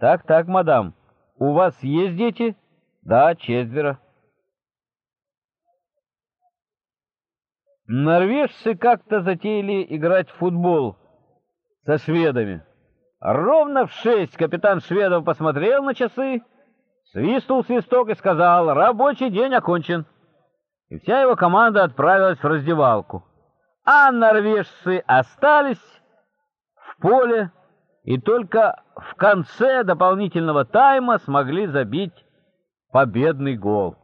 Так, так, мадам. У вас есть дети? Да, четверо. Норвежцы как-то затеяли играть в футбол со шведами. Ровно в шесть капитан Шведов посмотрел на часы, свистнул свисток и сказал «Рабочий день окончен». И вся его команда отправилась в раздевалку. А норвежцы остались в поле и только в конце дополнительного тайма смогли забить победный гол.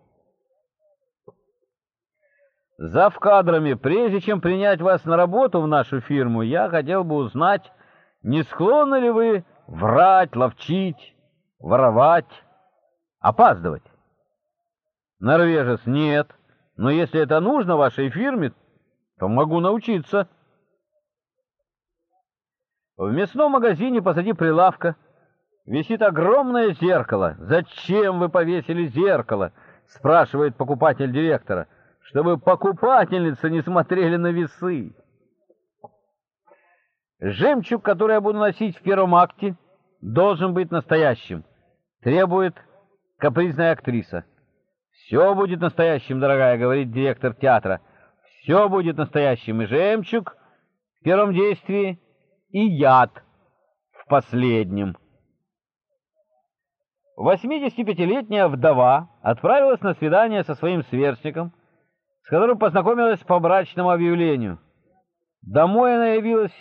Зав кадрами, прежде чем принять вас на работу в нашу фирму, я хотел бы узнать, не склонны ли вы врать, ловчить, воровать, опаздывать? Норвежец, нет. Но если это нужно вашей фирме, то могу научиться. В мясном магазине позади прилавка висит огромное зеркало. «Зачем вы повесили зеркало?» — спрашивает покупатель директора. «Чтобы покупательницы не смотрели на весы». Жемчуг, который я буду носить в первом акте, должен быть настоящим, требует капризная актриса. «Все будет настоящим, дорогая», — говорит директор театра. «Все будет настоящим, и жемчуг в первом действии, и яд в последнем». 85-летняя вдова отправилась на свидание со своим сверстником, с которым познакомилась по брачному объявлению. Домой она явилась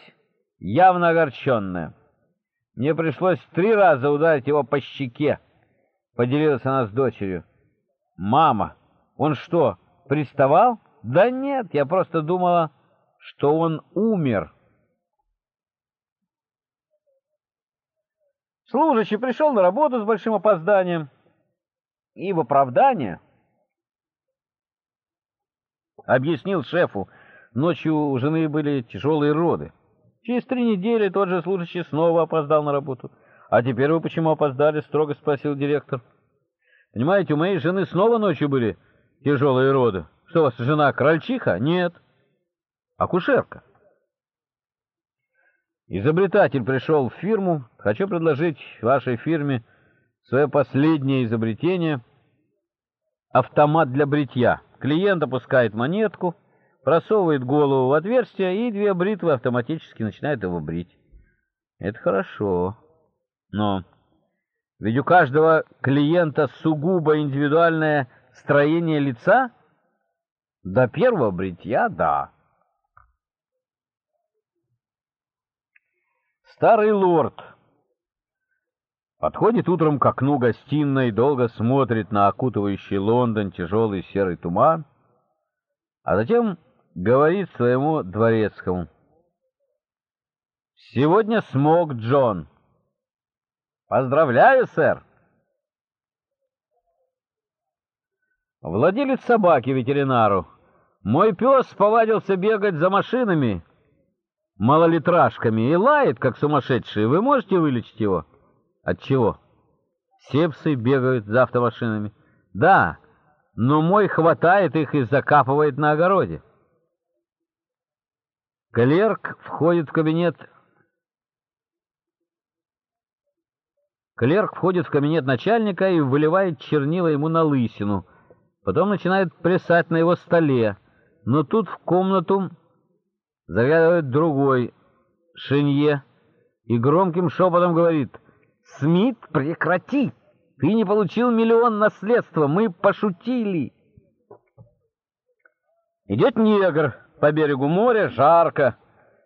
явно огорченная. Мне пришлось три раза ударить его по щеке, — поделилась она с дочерью. «Мама, он что, приставал?» «Да нет, я просто думала, что он умер». Служащий пришел на работу с большим опозданием и в оправдание объяснил шефу, ночью у жены были тяжелые роды. Через три недели тот же служащий снова опоздал на работу. «А теперь вы почему опоздали?» — строго спросил директор. Понимаете, у моей жены снова ночью были тяжелые роды. Что у вас, жена крольчиха? Нет. Акушерка. Изобретатель пришел в фирму. Хочу предложить вашей фирме свое последнее изобретение — автомат для бритья. Клиент опускает монетку, просовывает голову в отверстие, и две бритвы автоматически начинают его брить. Это хорошо, но... Ведь у каждого клиента сугубо индивидуальное строение лица. До первого бритья — да. Старый лорд подходит утром к окну гостиной, долго смотрит на окутывающий Лондон тяжелый серый туман, а затем говорит своему дворецкому. «Сегодня смог Джон». Поздравляю, сэр. Владелец собаки ветеринару. Мой пес повадился бегать за машинами, малолитражками, и лает, как сумасшедший. Вы можете вылечить его? От чего? Все псы бегают за автомашинами. Да, но мой хватает их и закапывает на огороде. Клерк входит в кабинет Клерк входит в кабинет начальника и выливает чернила ему на лысину. Потом начинает плясать на его столе. Но тут в комнату заглядывает другой, Шинье, и громким шепотом говорит, «Смит, прекрати! Ты не получил миллион наследства, мы пошутили!» Идет негр по берегу моря, жарко,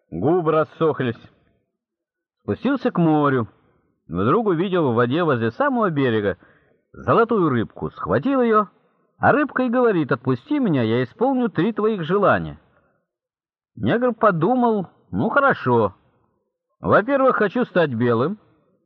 губы рассохлись. Спустился к морю. Вдруг увидел в воде возле самого берега золотую рыбку, схватил ее, а рыбка и говорит, «Отпусти меня, я исполню три твоих желания». Негр подумал, «Ну, хорошо. Во-первых, хочу стать белым.